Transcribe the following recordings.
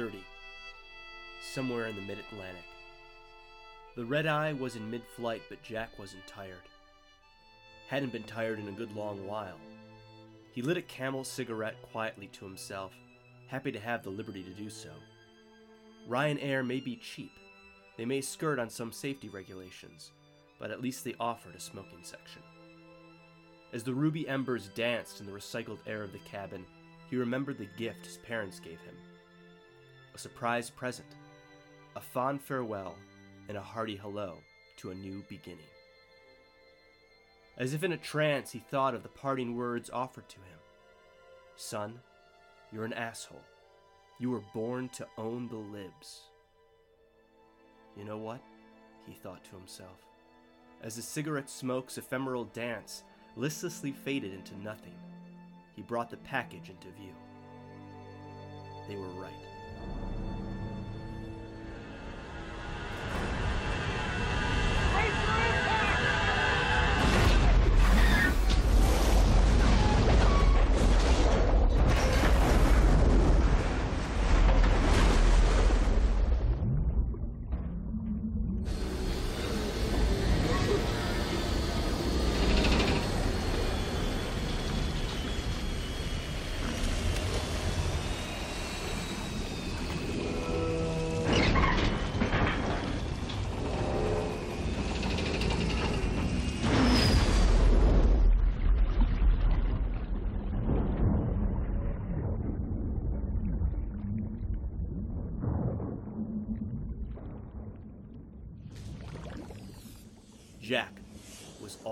2030, somewhere in the mid Atlantic. The red eye was in mid flight, but Jack wasn't tired. Hadn't been tired in a good long while. He lit a camel cigarette quietly to himself, happy to have the liberty to do so. Ryanair may be cheap, they may skirt on some safety regulations, but at least they offered a smoking section. As the ruby embers danced in the recycled air of the cabin, he remembered the gift his parents gave him a surprise present, a fond farewell, and a hearty hello to a new beginning. As if in a trance, he thought of the parting words offered to him Son, you're an asshole. You were born to own the libs. You know what? He thought to himself. As the cigarette smoke's ephemeral dance listlessly faded into nothing, he brought the package into view. They were right. Jack was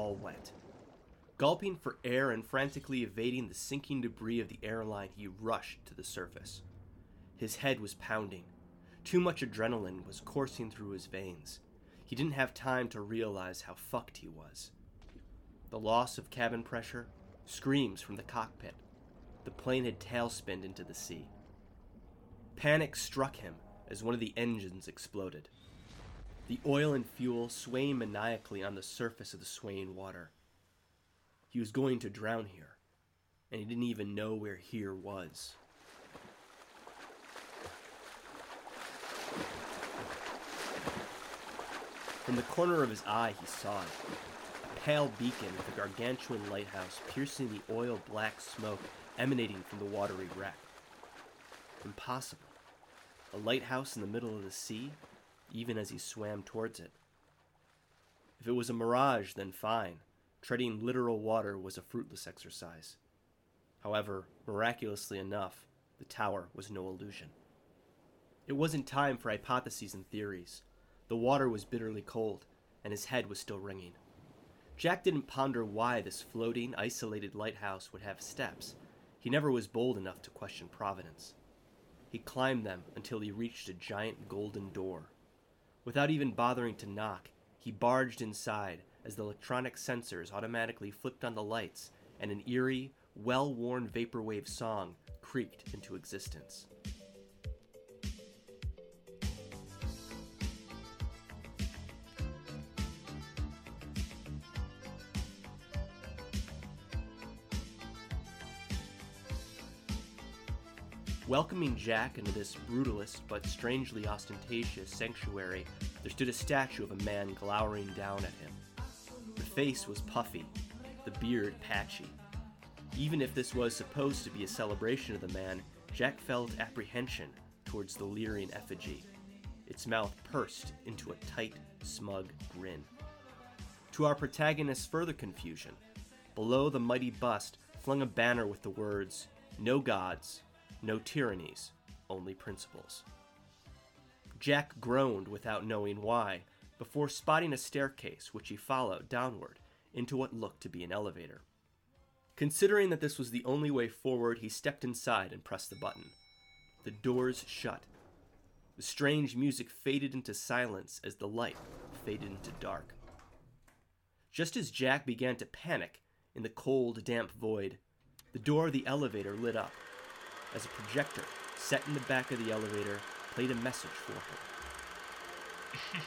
all wet. Gulping for air and frantically evading the sinking debris of the airline, he rushed to the surface. His head was pounding. Too much adrenaline was coursing through his veins. He didn't have time to realize how fucked he was. The loss of cabin pressure, screams from the cockpit. The plane had tailspinned into the sea. Panic struck him as one of the engines exploded the oil and fuel swaying maniacally on the surface of the swaying water. He was going to drown here, and he didn't even know where here was. From the corner of his eye, he saw it a pale beacon with a gargantuan lighthouse piercing the oil black smoke emanating from the watery wreck. Impossible. A lighthouse in the middle of the sea? Even as he swam towards it. If it was a mirage, then fine. Treading literal water was a fruitless exercise. However, miraculously enough, the tower was no illusion. It wasn't time for hypotheses and theories. The water was bitterly cold, and his head was still ringing. Jack didn't ponder why this floating, isolated lighthouse would have steps. He never was bold enough to question Providence. He climbed them until he reached a giant golden door. Without even bothering to knock, he barged inside as the electronic sensors automatically flipped on the lights and an eerie, well worn vaporwave song creaked into existence. Welcoming Jack into this brutalist but strangely ostentatious sanctuary, there stood a statue of a man glowering down at him. The face was puffy, the beard patchy. Even if this was supposed to be a celebration of the man, Jack felt apprehension towards the leering effigy. Its mouth pursed into a tight, smug grin. To our protagonist's further confusion, below the mighty bust flung a banner with the words, No gods, no tyrannies, only principles. Jack groaned without knowing why, before spotting a staircase which he followed downward into what looked to be an elevator. Considering that this was the only way forward, he stepped inside and pressed the button. The doors shut. The strange music faded into silence as the light faded into dark. Just as Jack began to panic in the cold, damp void, the door of the elevator lit up as a projector set in the back of the elevator played a message for her.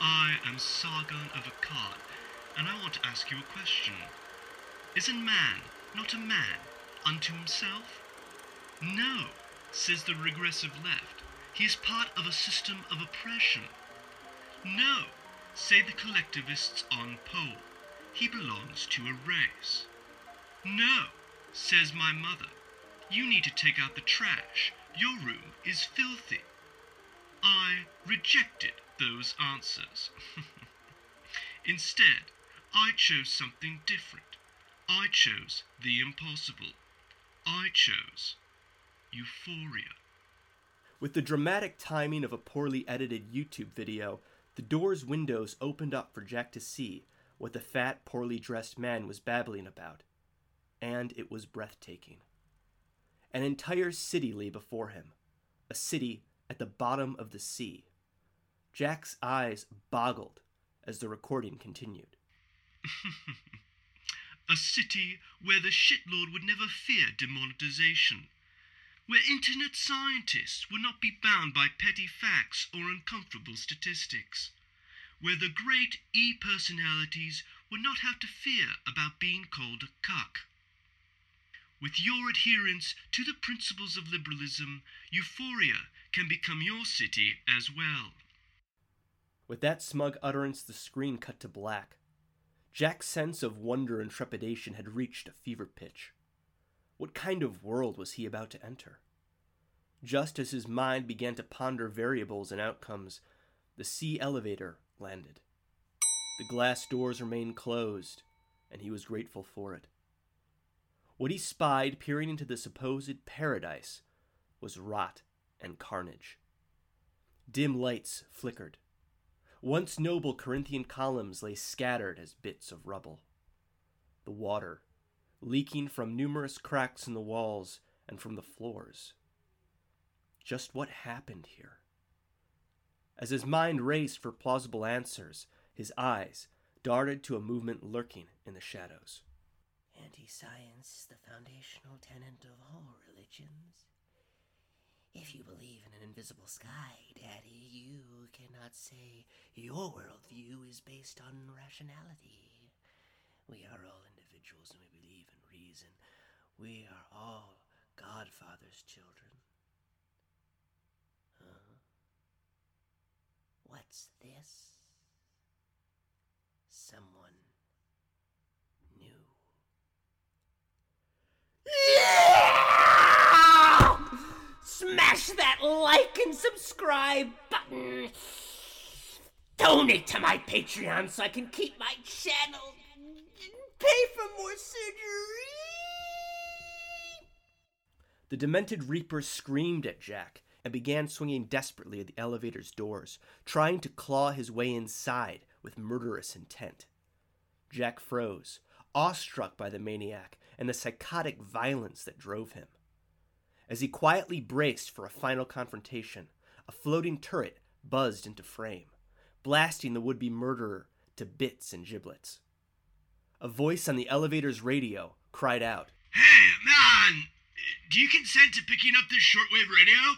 I am Sargon of Akkad, and I want to ask you a question. Isn't man not a man unto himself? No, says the regressive left. He is part of a system of oppression. No, say the collectivists on pole. He belongs to a race. No, says my mother. You need to take out the trash. Your room is filthy. I rejected those answers. Instead, I chose something different. I chose the impossible. I chose euphoria. With the dramatic timing of a poorly edited YouTube video, the door's windows opened up for Jack to see what the fat, poorly dressed man was babbling about. And it was breathtaking. An entire city lay before him, a city at the bottom of the sea. Jack's eyes boggled as the recording continued. a city where the shitlord would never fear demonetization, where internet scientists would not be bound by petty facts or uncomfortable statistics, where the great e personalities would not have to fear about being called a cuck. With your adherence to the principles of liberalism, euphoria can become your city as well. With that smug utterance, the screen cut to black. Jack's sense of wonder and trepidation had reached a fever pitch. What kind of world was he about to enter? Just as his mind began to ponder variables and outcomes, the sea elevator landed. The glass doors remained closed, and he was grateful for it. What he spied peering into the supposed paradise was rot and carnage. Dim lights flickered. Once noble Corinthian columns lay scattered as bits of rubble. The water, leaking from numerous cracks in the walls and from the floors. Just what happened here? As his mind raced for plausible answers, his eyes darted to a movement lurking in the shadows. Anti science is the foundational tenet of all religions. If you believe in an invisible sky, Daddy, you cannot say your worldview is based on rationality. We are all individuals and we believe in reason. We are all Godfather's children. Huh? What's this? Someone new. Smash that like and subscribe button. Donate to my Patreon so I can keep my channel. Pay for more surgery. The demented Reaper screamed at Jack and began swinging desperately at the elevator's doors, trying to claw his way inside with murderous intent. Jack froze, awestruck by the maniac and the psychotic violence that drove him. As he quietly braced for a final confrontation, a floating turret buzzed into frame, blasting the would be murderer to bits and giblets. A voice on the elevator's radio cried out, Hey, man! Do you consent to picking up this shortwave radio?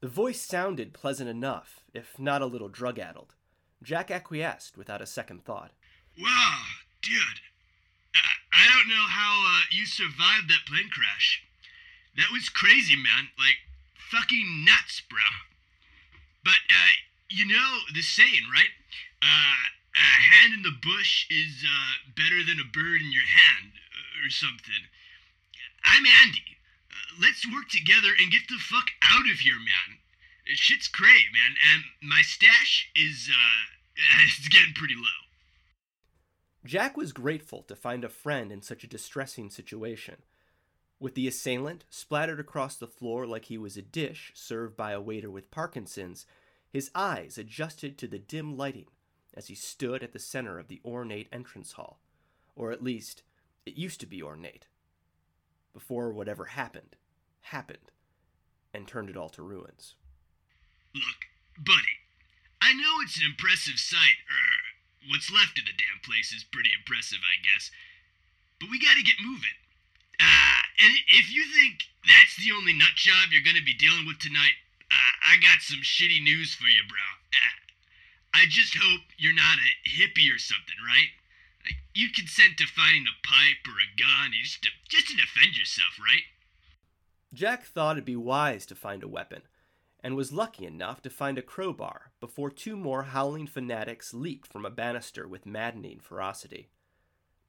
The voice sounded pleasant enough, if not a little drug addled. Jack acquiesced without a second thought. Wow, dude. I, don't know how uh, you survived that plane crash. That was crazy, man. Like, fucking nuts, bro. But, uh, you know the saying, right? Uh, a hand in the bush is uh, better than a bird in your hand, uh, or something. I'm Andy. Uh, let's work together and get the fuck out of here, man. Shit's cray, man, and my stash is, uh, it's getting pretty low. Jack was grateful to find a friend in such a distressing situation. With the assailant splattered across the floor like he was a dish served by a waiter with Parkinson's, his eyes adjusted to the dim lighting as he stood at the center of the ornate entrance hall. Or at least, it used to be ornate. Before whatever happened, happened, and turned it all to ruins. Look, buddy, I know it's an impressive sight, er, what's left of the damn place is pretty impressive, I guess. But we gotta get moving. Uh, and if you think that's the only nut job you're gonna be dealing with tonight, uh, I got some shitty news for you, bro. Uh, I just hope you're not a hippie or something, right? Like, you consent to finding a pipe or a gun just to, just to defend yourself, right? Jack thought it'd be wise to find a weapon, and was lucky enough to find a crowbar before two more howling fanatics leaped from a banister with maddening ferocity.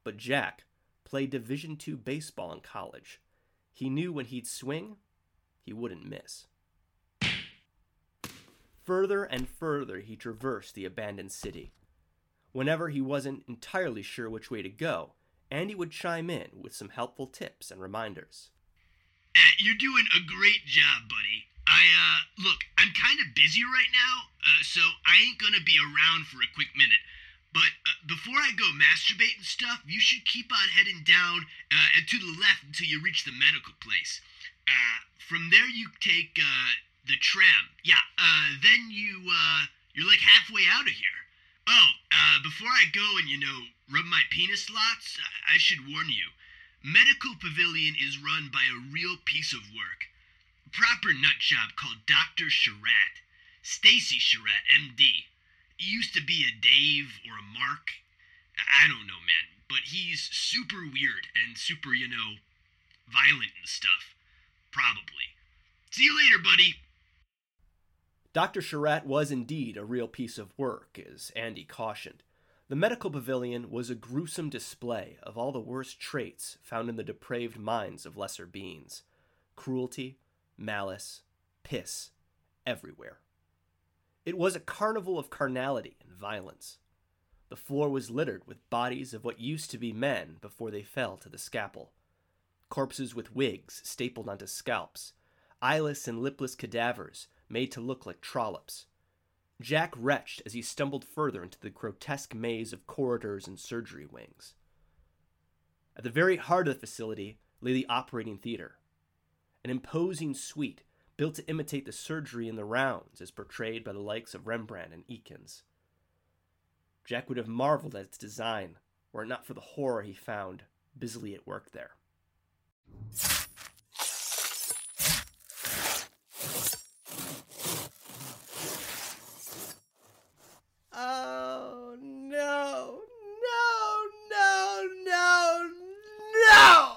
But Jack played Division II baseball in college. He knew when he'd swing, he wouldn't miss. Further and further he traversed the abandoned city. Whenever he wasn't entirely sure which way to go, Andy would chime in with some helpful tips and reminders. You're doing a great job, buddy. I, uh, look, I'm kind of busy right now, uh, so I ain't gonna be around for a quick minute. But uh, before I go masturbate and stuff, you should keep on heading down uh, and to the left until you reach the medical place. Uh, from there, you take uh, the tram. Yeah, uh, then you uh, you're like halfway out of here. Oh, uh, before I go and you know rub my penis lots, I should warn you. Medical Pavilion is run by a real piece of work. Proper nut job called Dr. Charat. Stacy Charat, MD. He used to be a Dave or a Mark. I don't know, man, but he's super weird and super, you know, violent and stuff. Probably. See you later, buddy. Dr. Charat was indeed a real piece of work, as Andy cautioned. The medical pavilion was a gruesome display of all the worst traits found in the depraved minds of lesser beings cruelty, malice, piss, everywhere. It was a carnival of carnality and violence. The floor was littered with bodies of what used to be men before they fell to the scalpel. Corpses with wigs stapled onto scalps, eyeless and lipless cadavers made to look like trollops. Jack retched as he stumbled further into the grotesque maze of corridors and surgery wings. At the very heart of the facility lay the operating theater, an imposing suite built to imitate the surgery in the rounds as portrayed by the likes of Rembrandt and Eakins. Jack would have marveled at its design were it not for the horror he found busily at work there. Oh no, no, no, no, no!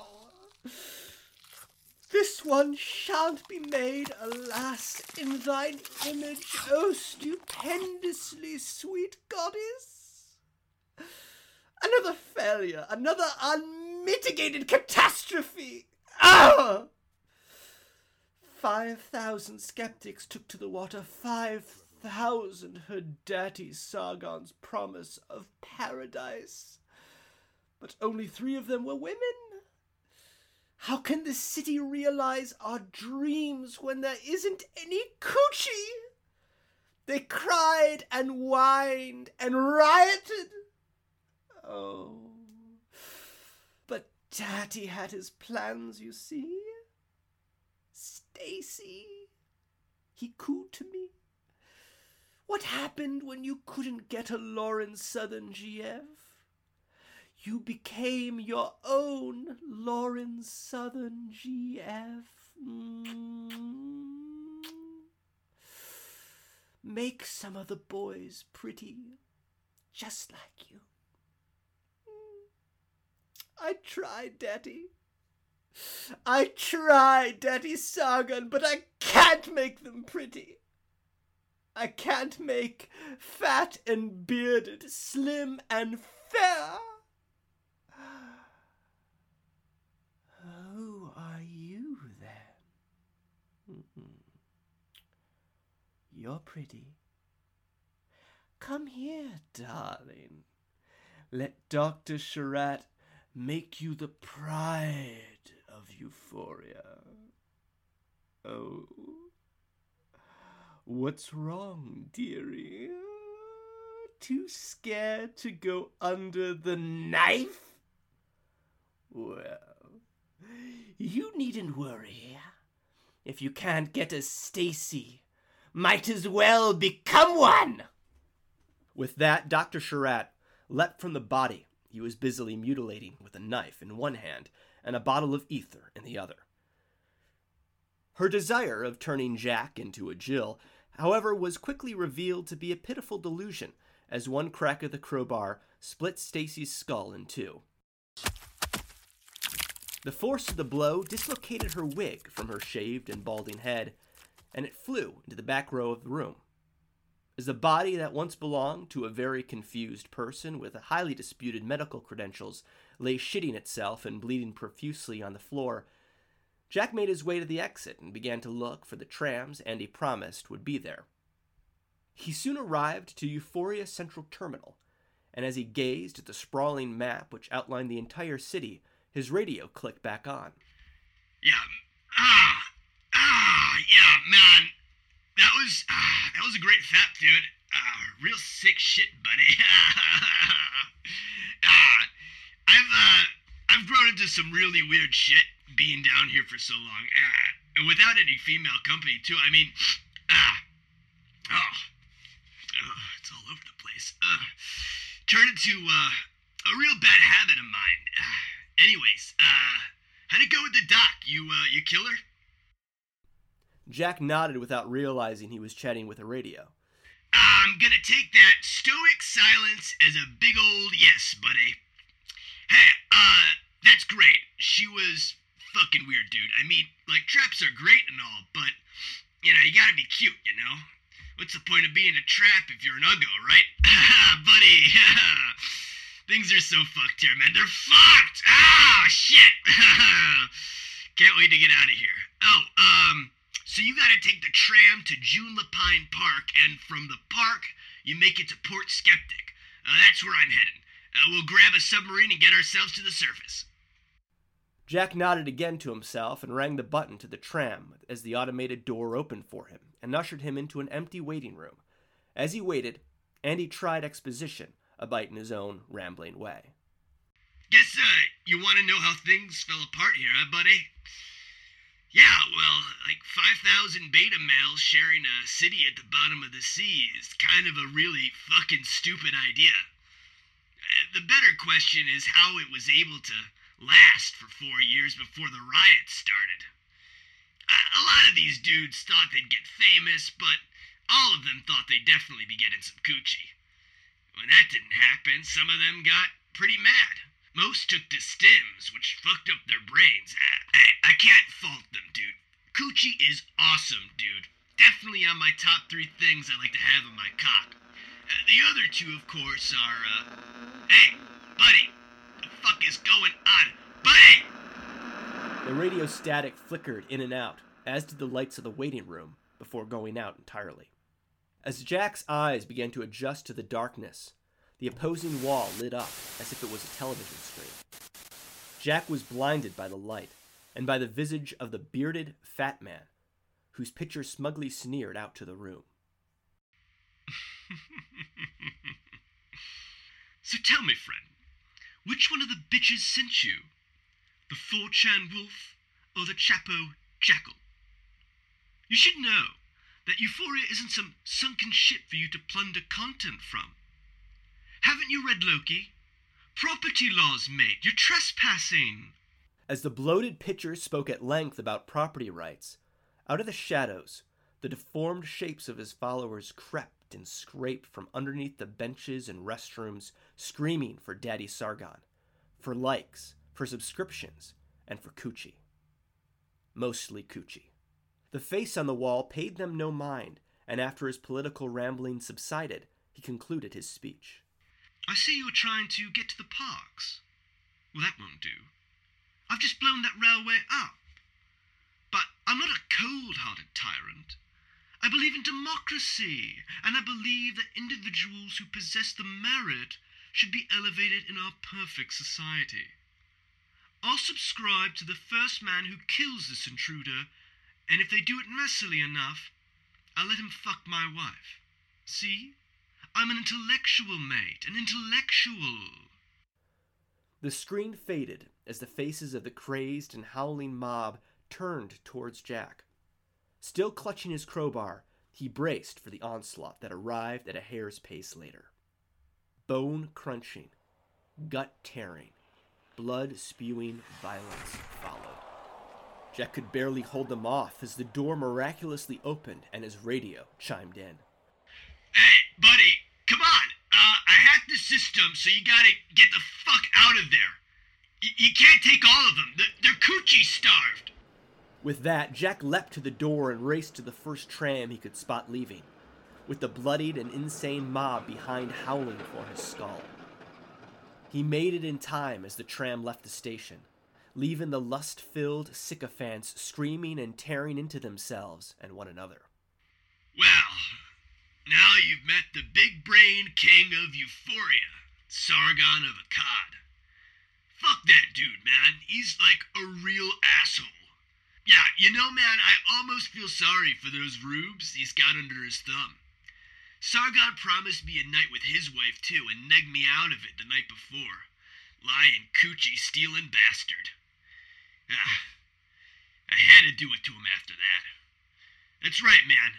One shan't be made, alas, in thine image, O stupendously sweet goddess. Another failure, another unmitigated catastrophe. Ah! Five thousand skeptics took to the water, five thousand heard dirty Sargon's promise of paradise. But only three of them were women. How can the city realize our dreams when there isn't any coochie? They cried and whined and rioted. Oh. But Daddy had his plans, you see. Stacy. He cooed to me. What happened when you couldn't get a Lauren Southern GF? You became your own Lauren Southern GF. Mm. Make some of the boys pretty, just like you. I tried, Daddy. I tried, Daddy Sargon, but I can't make them pretty. I can't make fat and bearded, slim and fair. Who are you then? Mm-hmm. You're pretty. Come here, darling. Let Dr. Charat make you the pride of Euphoria. Oh. What's wrong, dearie? Too scared to go under the knife? Well, you needn't worry. If you can't get a Stacy, might as well become one! With that, Dr. Charat leapt from the body he was busily mutilating with a knife in one hand and a bottle of ether in the other. Her desire of turning Jack into a Jill, however, was quickly revealed to be a pitiful delusion as one crack of the crowbar split Stacy's skull in two. The force of the blow dislocated her wig from her shaved and balding head, and it flew into the back row of the room. As the body that once belonged to a very confused person with highly disputed medical credentials lay shitting itself and bleeding profusely on the floor, Jack made his way to the exit and began to look for the trams Andy promised would be there. He soon arrived to Euphoria Central Terminal, and as he gazed at the sprawling map which outlined the entire city, his radio clicked back on. Yeah. Man. That was ah, that was a great fap, dude. Ah, real sick shit, buddy. ah, I've uh, I've grown into some really weird shit being down here for so long, ah, and without any female company too. I mean, ah, oh, it's all over the place. Uh, turned into uh, a real bad habit of mine. Anyways, uh, how'd it go with the doc? You uh, you kill her? Jack nodded without realizing he was chatting with a radio. I'm gonna take that stoic silence as a big old yes, buddy. Hey, uh, that's great. She was fucking weird, dude. I mean, like, traps are great and all, but, you know, you gotta be cute, you know? What's the point of being a trap if you're an uggo, right? buddy, things are so fucked here, man. They're fucked! Ah, shit! Can't wait to get out of here. Oh, um, so you gotta take the tram to June Lapine Park, and from the park, you make it to Port Skeptic. Uh, that's where I'm heading. Uh, we'll grab a submarine and get ourselves to the surface. Jack nodded again to himself and rang the button to the tram as the automated door opened for him and ushered him into an empty waiting room. As he waited, Andy tried exposition, albeit in his own rambling way. Guess, uh, you want to know how things fell apart here, huh, buddy? Yeah, well, like 5,000 beta males sharing a city at the bottom of the sea is kind of a really fucking stupid idea. Uh, the better question is how it was able to last for four years before the riots started. A lot of these dudes thought they'd get famous, but all of them thought they'd definitely be getting some coochie. When that didn't happen, some of them got pretty mad. Most took to stims, which fucked up their brains. I, I, I can't fault them, dude. Coochie is awesome, dude. Definitely on my top three things I like to have in my cock. Uh, the other two, of course, are, uh, hey, buddy, the fuck is going on? Buddy! The radio static flickered in and out, as did the lights of the waiting room, before going out entirely. As Jack's eyes began to adjust to the darkness, the opposing wall lit up as if it was a television screen. Jack was blinded by the light and by the visage of the bearded fat man, whose picture smugly sneered out to the room. so tell me, friend, which one of the bitches sent you? The 4chan wolf or the Chapo jackal? You should know that Euphoria isn't some sunken ship for you to plunder content from. Haven't you read Loki? Property laws, mate. You're trespassing. As the bloated pitcher spoke at length about property rights, out of the shadows, the deformed shapes of his followers crept and scraped from underneath the benches and restrooms, screaming for Daddy Sargon, for likes, for subscriptions, and for coochie. Mostly coochie. The face on the wall paid them no mind, and after his political rambling subsided, he concluded his speech. I see you're trying to get to the parks. Well, that won't do. I've just blown that railway up. But I'm not a cold hearted tyrant. I believe in democracy, and I believe that individuals who possess the merit should be elevated in our perfect society. I'll subscribe to the first man who kills this intruder, and if they do it messily enough, I'll let him fuck my wife. See? I'm an intellectual, mate. An intellectual. The screen faded as the faces of the crazed and howling mob turned towards Jack. Still clutching his crowbar, he braced for the onslaught that arrived at a hair's pace later. Bone crunching, gut tearing, blood spewing violence followed. Jack could barely hold them off as the door miraculously opened and his radio chimed in. Hey, buddy, come on. Uh, I hacked the system, so you gotta get the fuck out of there. Y- you can't take all of them. They're, they're coochie starved. With that, Jack leapt to the door and raced to the first tram he could spot leaving, with the bloodied and insane mob behind howling for his skull. He made it in time as the tram left the station, leaving the lust filled sycophants screaming and tearing into themselves and one another. Well, now you've met brain king of euphoria, Sargon of Akkad. Fuck that dude, man. He's like a real asshole. Yeah, you know, man, I almost feel sorry for those rubes he's got under his thumb. Sargon promised me a night with his wife, too, and negged me out of it the night before. Lying, coochie, stealing bastard. Ah, I had to do it to him after that. That's right, man.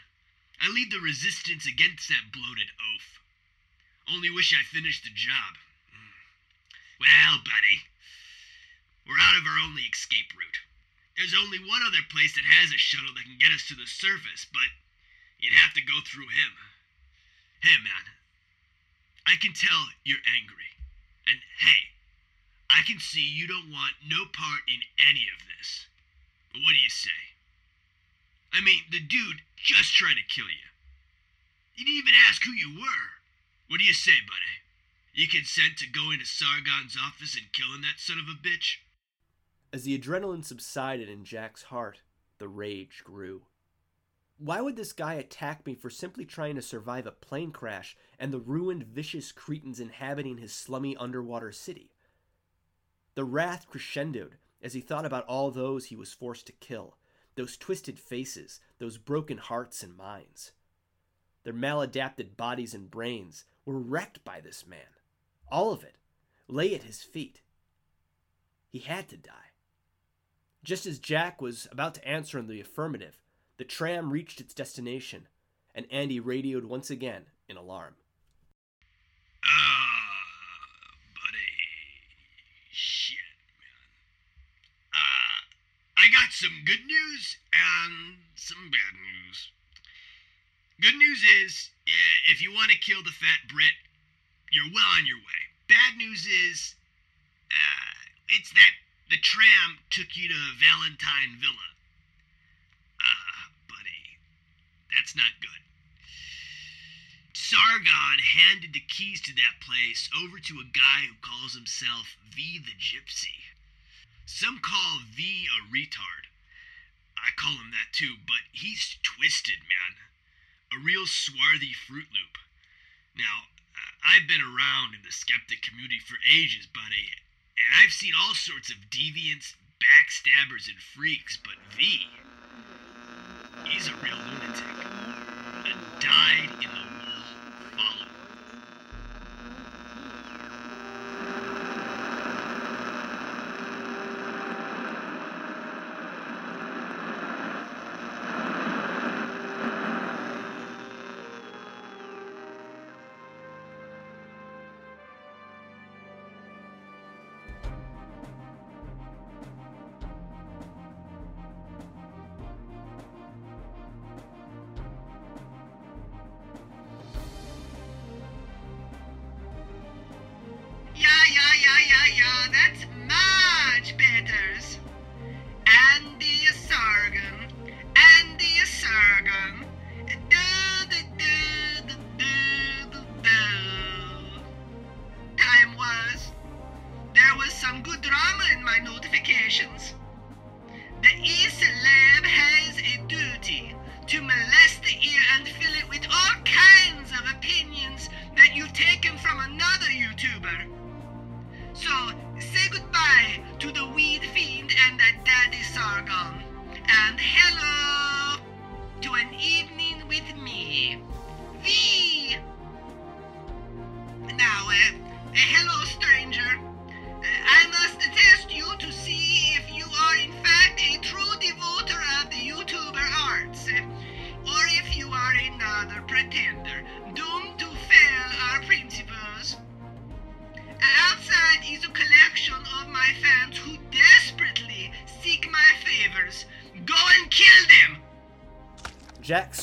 I lead the resistance against that bloated oaf. Only wish I finished the job. Hmm. Well, buddy, we're out of our only escape route. There's only one other place that has a shuttle that can get us to the surface, but you'd have to go through him. Hey, man, I can tell you're angry. And hey, I can see you don't want no part in any of this. But what do you say? I mean, the dude just tried to kill you. He didn't even ask who you were. What do you say, buddy? You consent to going to Sargon's office and killing that son of a bitch? As the adrenaline subsided in Jack's heart, the rage grew. Why would this guy attack me for simply trying to survive a plane crash and the ruined, vicious cretins inhabiting his slummy underwater city? The wrath crescendoed as he thought about all those he was forced to kill those twisted faces, those broken hearts and minds. Their maladapted bodies and brains were wrecked by this man. All of it lay at his feet. He had to die. Just as Jack was about to answer in the affirmative, the tram reached its destination, and Andy radioed once again in alarm. Ah, buddy. Shit, man. Uh, I got some good news and some bad news. Good news is, if you want to kill the fat Brit, you're well on your way. Bad news is, uh, it's that the tram took you to Valentine Villa. Ah, buddy, that's not good. Sargon handed the keys to that place over to a guy who calls himself V the Gypsy. Some call V a retard. I call him that too, but he's twisted, man. A real swarthy Fruit Loop. Now, uh, I've been around in the skeptic community for ages, buddy, and I've seen all sorts of deviants, backstabbers, and freaks, but V, he's a real lunatic. A dyed in the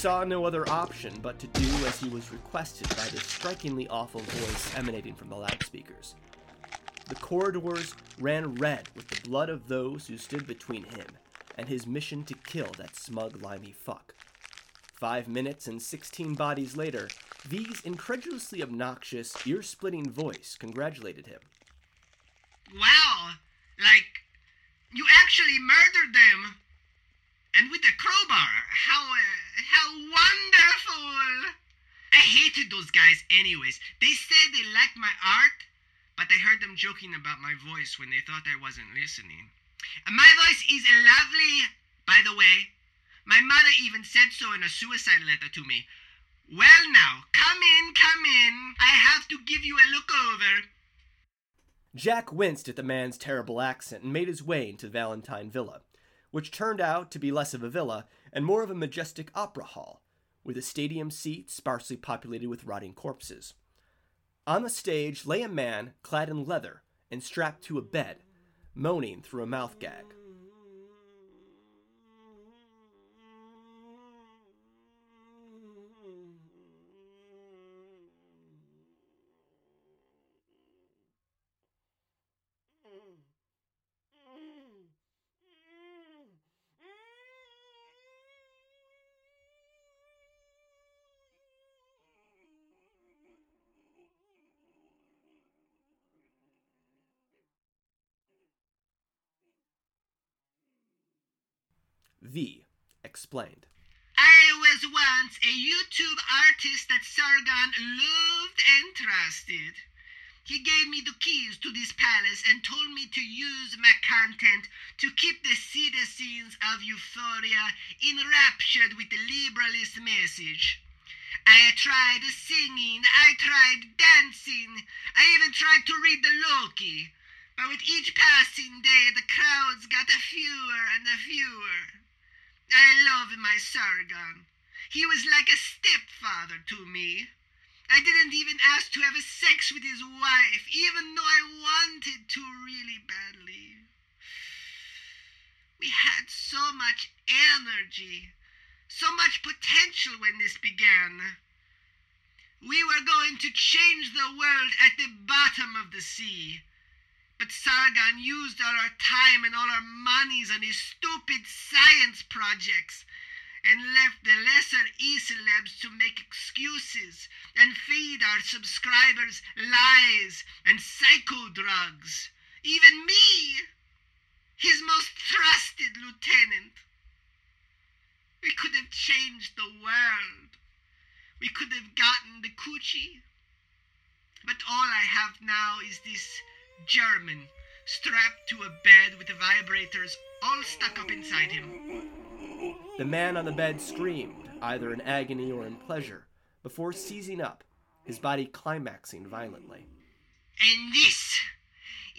saw no other option but to do as he was requested by the strikingly awful voice emanating from the loudspeakers. The corridors ran red with the blood of those who stood between him and his mission to kill that smug, limey fuck. Five minutes and 16 bodies later, V's incredulously obnoxious, ear splitting voice congratulated him. Wow, like you actually murdered them, and with a crowbar. How uh, how wonderful! I hated those guys, anyways. They said they liked my art, but I heard them joking about my voice when they thought I wasn't listening. And my voice is lovely, by the way. My mother even said so in a suicide letter to me. Well, now, come in, come in. I have to give you a look over. Jack winced at the man's terrible accent and made his way into Valentine Villa, which turned out to be less of a villa and more of a majestic opera hall, with a stadium seat sparsely populated with rotting corpses. On the stage lay a man clad in leather and strapped to a bed, moaning through a mouth gag. V explained. I was once a YouTube artist that Sargon loved and trusted. He gave me the keys to this palace and told me to use my content to keep the citizens of Euphoria enraptured with the liberalist message. I tried singing, I tried dancing, I even tried to read the Loki. But with each passing day, the crowds got fewer and fewer. I love my Sargon. He was like a stepfather to me. I didn't even ask to have a sex with his wife, even though I wanted to really badly. We had so much energy, so much potential when this began. We were going to change the world at the bottom of the sea. But Sargon used all our time and all our monies on his stupid science projects and left the lesser Islabs to make excuses and feed our subscribers lies and psycho drugs. Even me, his most trusted lieutenant. We could have changed the world. We could have gotten the coochie. But all I have now is this German, strapped to a bed with the vibrators all stuck up inside him. The man on the bed screamed, either in agony or in pleasure, before seizing up, his body climaxing violently. And this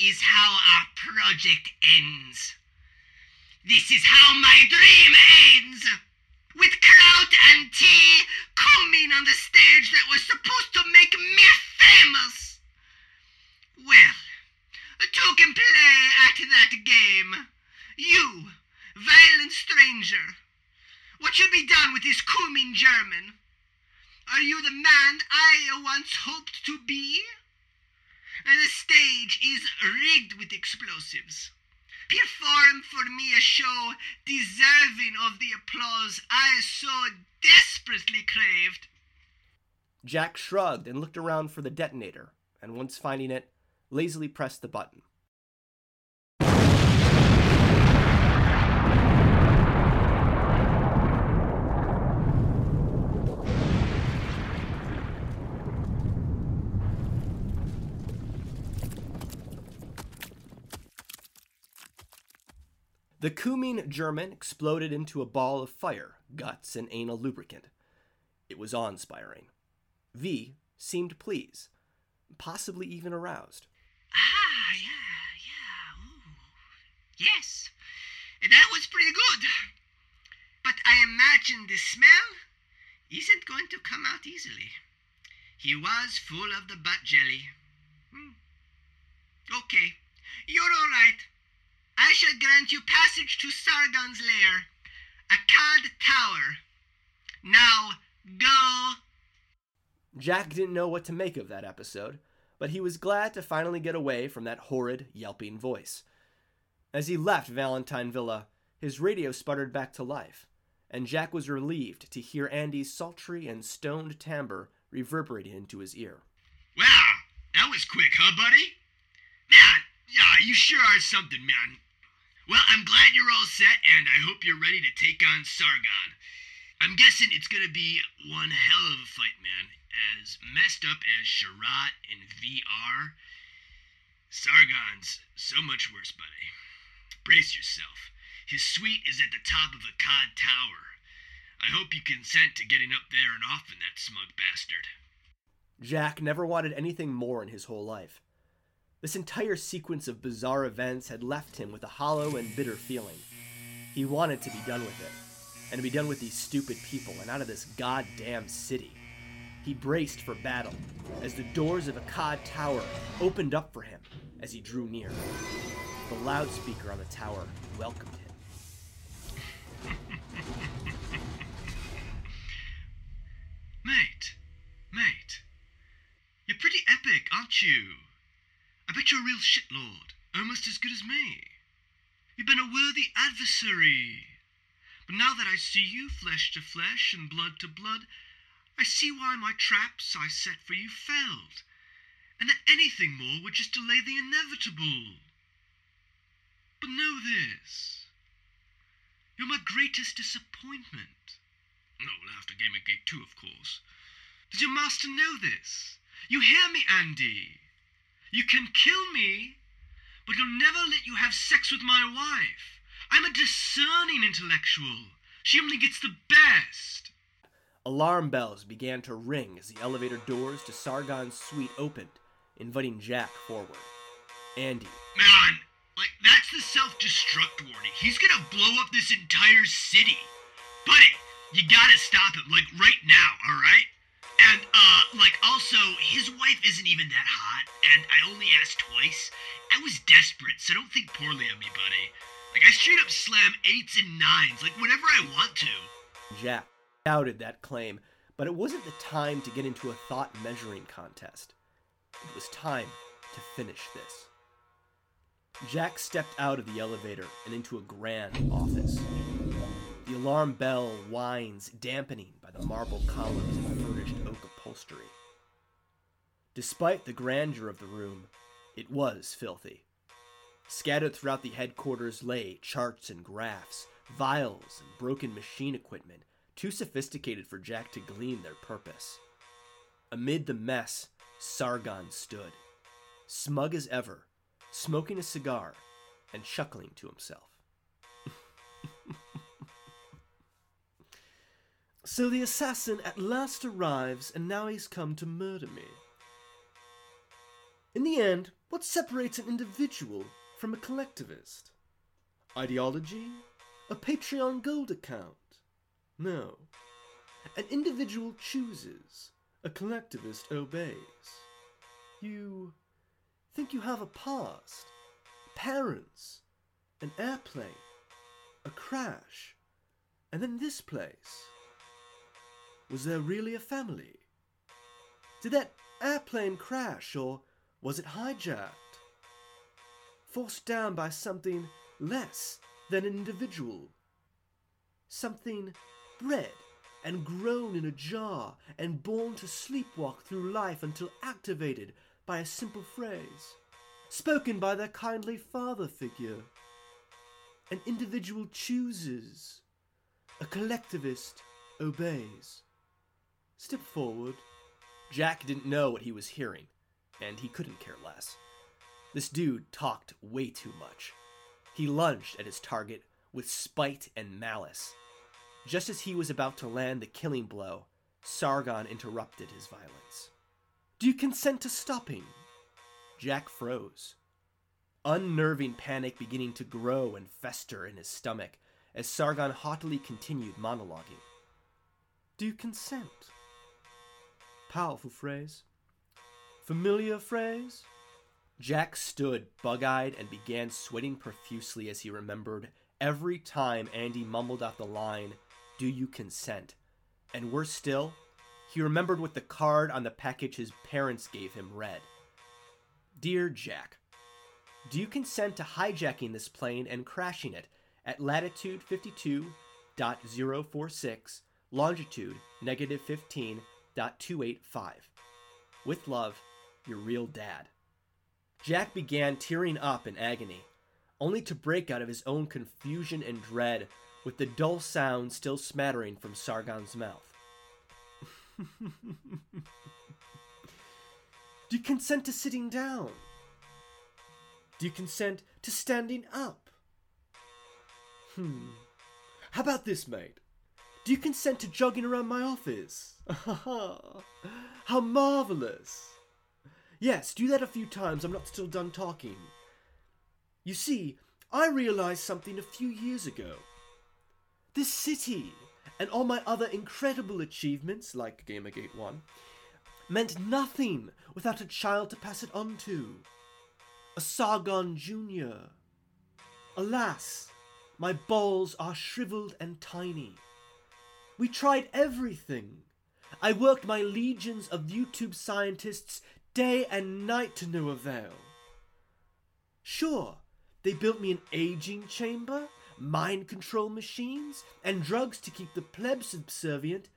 is how our project ends. This is how my dream ends. With Kraut and Tea coming on the stage that was supposed to make me famous. Well, two can play at that game. You, violent stranger. What should be done with this Cumin German? Are you the man I once hoped to be? And the stage is rigged with explosives. Perform for me a show deserving of the applause I so desperately craved. Jack shrugged and looked around for the detonator, and once finding it, lazily pressed the button. The Cumin German exploded into a ball of fire, guts, and anal lubricant. It was awe inspiring. V seemed pleased, possibly even aroused. Ah, yeah, yeah. Ooh. Yes, that was pretty good. But I imagine the smell isn't going to come out easily. He was full of the butt jelly. Hmm. Okay, you're all right. I shall grant you passage to Sargon's lair, Akkad Tower. Now, go. Jack didn't know what to make of that episode, but he was glad to finally get away from that horrid, yelping voice. As he left Valentine Villa, his radio sputtered back to life, and Jack was relieved to hear Andy's sultry and stoned timbre reverberating into his ear. Wow, that was quick, huh, buddy? Man, yeah, you sure are something, man. Well, I'm glad you're all set, and I hope you're ready to take on Sargon. I'm guessing it's gonna be one hell of a fight, man. As messed up as Sharat in VR, Sargon's so much worse, buddy. Brace yourself. His suite is at the top of Akkad tower. I hope you consent to getting up there and off in that smug bastard. Jack never wanted anything more in his whole life. This entire sequence of bizarre events had left him with a hollow and bitter feeling. He wanted to be done with it, and to be done with these stupid people and out of this goddamn city. He braced for battle as the doors of Akkad tower opened up for him as he drew near. The loudspeaker on the tower welcomed him. Mate, mate, you're pretty epic, aren't you? I bet you're a real shitlord, almost as good as me. You've been a worthy adversary. But now that I see you flesh to flesh and blood to blood, I see why my traps I set for you failed, and that anything more would just delay the inevitable. But know this you're my greatest disappointment. No, well, after Gamergate 2, of course. Does your master know this? You hear me, Andy? You can kill me, but he'll never let you have sex with my wife. I'm a discerning intellectual. She only gets the best. Alarm bells began to ring as the elevator doors to Sargon's suite opened, inviting Jack forward. Andy, Man, like, that's the self destruct warning. He's gonna blow up this entire city. Buddy, you gotta stop him, like, right now, alright? And, uh, like, also, his wife isn't even that hot, and I only asked twice. I was desperate, so don't think poorly of me, buddy. Like, I straight up slam eights and nines, like, whenever I want to. Jack doubted that claim, but it wasn't the time to get into a thought measuring contest. It was time to finish this. Jack stepped out of the elevator and into a grand office. The alarm bell whines, dampening by the marble columns and furnished oak upholstery. Despite the grandeur of the room, it was filthy. Scattered throughout the headquarters lay charts and graphs, vials, and broken machine equipment, too sophisticated for Jack to glean their purpose. Amid the mess, Sargon stood, smug as ever, smoking a cigar and chuckling to himself. so the assassin at last arrives, and now he's come to murder me. In the end, what separates an individual from a collectivist? Ideology? A Patreon gold account? No. An individual chooses, a collectivist obeys. You think you have a past, parents, an airplane, a crash, and then this place. Was there really a family? Did that airplane crash or was it hijacked? Forced down by something less than an individual? Something bred and grown in a jar and born to sleepwalk through life until activated by a simple phrase, spoken by their kindly father figure. An individual chooses, a collectivist obeys. Step forward. Jack didn't know what he was hearing, and he couldn't care less. This dude talked way too much. He lunged at his target with spite and malice. Just as he was about to land the killing blow, Sargon interrupted his violence. Do you consent to stopping? Jack froze. Unnerving panic beginning to grow and fester in his stomach as Sargon haughtily continued monologuing. Do you consent? Powerful phrase. Familiar phrase? Jack stood bug eyed and began sweating profusely as he remembered every time Andy mumbled out the line, Do you consent? And worse still, he remembered what the card on the package his parents gave him read Dear Jack, Do you consent to hijacking this plane and crashing it at latitude 52.046, longitude negative 15.285? With love, your real dad. Jack began tearing up in agony, only to break out of his own confusion and dread with the dull sound still smattering from Sargon's mouth. Do you consent to sitting down? Do you consent to standing up? Hmm. How about this, mate? Do you consent to jogging around my office? Ha ha. How marvelous! Yes, do that a few times. I'm not still done talking. You see, I realized something a few years ago. This city, and all my other incredible achievements, like Gamergate 1, meant nothing without a child to pass it on to. A Sargon Jr. Alas, my balls are shriveled and tiny. We tried everything. I worked my legions of YouTube scientists day and night to no avail. Sure, they built me an aging chamber, mind control machines, and drugs to keep the plebs subservient,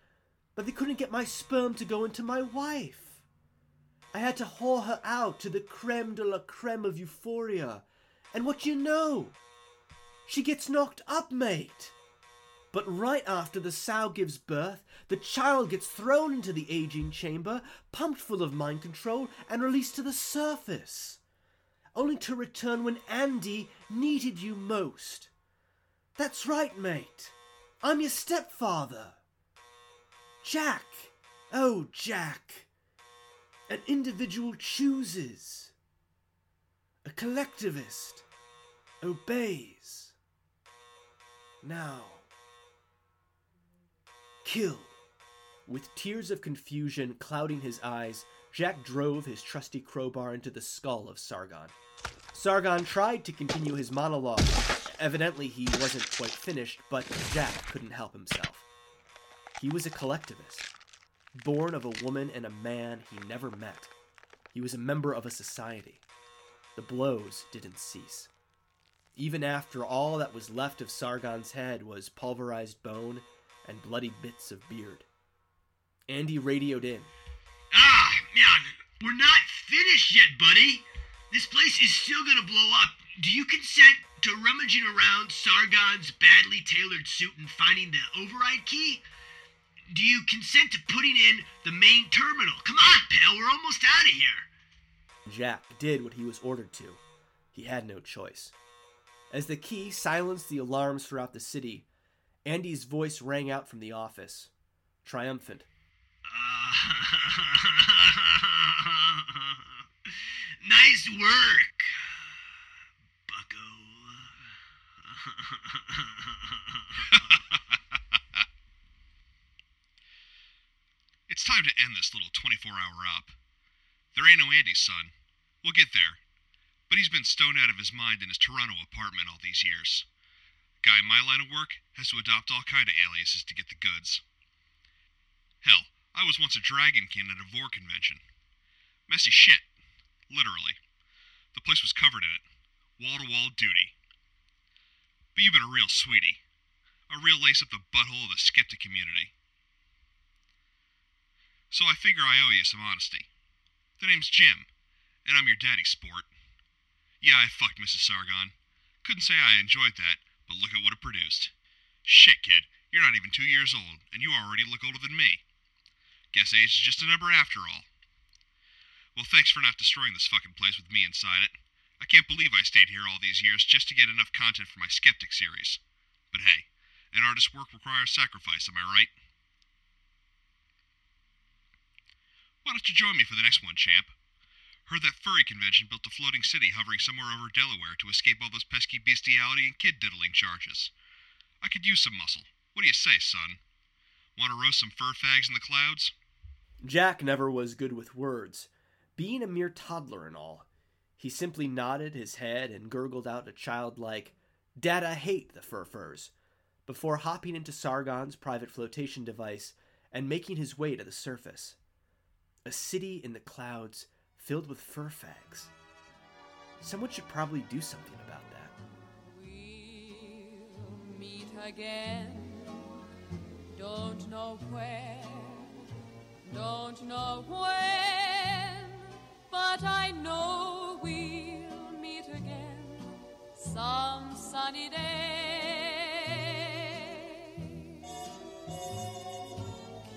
but they couldn't get my sperm to go into my wife. I had to whore her out to the creme de la creme of euphoria, and what you know? She gets knocked up, mate. But right after the sow gives birth, the child gets thrown into the aging chamber, pumped full of mind control, and released to the surface. Only to return when Andy needed you most. That's right, mate. I'm your stepfather. Jack. Oh, Jack. An individual chooses. A collectivist obeys. Now, kill. With tears of confusion clouding his eyes, Jack drove his trusty crowbar into the skull of Sargon. Sargon tried to continue his monologue. Evidently, he wasn't quite finished, but Jack couldn't help himself. He was a collectivist, born of a woman and a man he never met. He was a member of a society. The blows didn't cease. Even after all that was left of Sargon's head was pulverized bone and bloody bits of beard. Andy radioed in. Ah, man, we're not finished yet, buddy. This place is still gonna blow up. Do you consent to rummaging around Sargon's badly tailored suit and finding the override key? Do you consent to putting in the main terminal? Come on, pal, we're almost out of here. Jack did what he was ordered to. He had no choice. As the key silenced the alarms throughout the city, Andy's voice rang out from the office, triumphant. nice work, It's time to end this little 24 hour op. There ain't no Andy, son. We'll get there. But he's been stoned out of his mind in his Toronto apartment all these years. Guy in my line of work has to adopt all kind of aliases to get the goods. Hell, I was once a dragon king at a Vor convention. Messy shit. Literally. The place was covered in it. Wall to wall duty. But you've been a real sweetie. A real lace up the butthole of the skeptic community. So I figure I owe you some honesty. The name's Jim, and I'm your daddy sport. Yeah, I fucked Mrs. Sargon. Couldn't say I enjoyed that, but look at what it produced. Shit, kid, you're not even two years old, and you already look older than me. Guess age is just a number after all. Well, thanks for not destroying this fucking place with me inside it. I can't believe I stayed here all these years just to get enough content for my Skeptic series. But hey, an artist's work requires sacrifice, am I right? Why don't you join me for the next one, champ? Heard that furry convention built a floating city hovering somewhere over Delaware to escape all those pesky bestiality and kid diddling charges. I could use some muscle. What do you say, son? Want to roast some fur fags in the clouds? Jack never was good with words, being a mere toddler and all. He simply nodded his head and gurgled out a childlike, Dad, I hate the furfurs, before hopping into Sargon's private flotation device and making his way to the surface. A city in the clouds filled with fur fags. Someone should probably do something about that. We'll meet again. Don't know where. Don't know when. But I know we'll meet again some sunny day.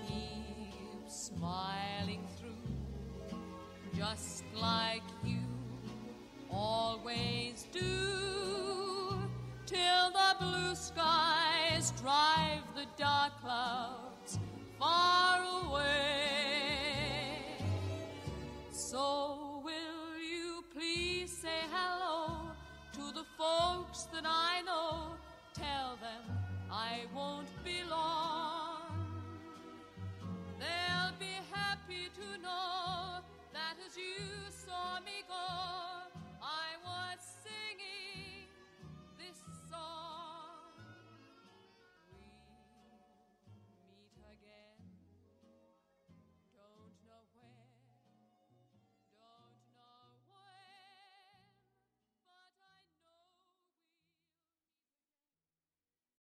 Keep smiling through, just like you always. you saw me go.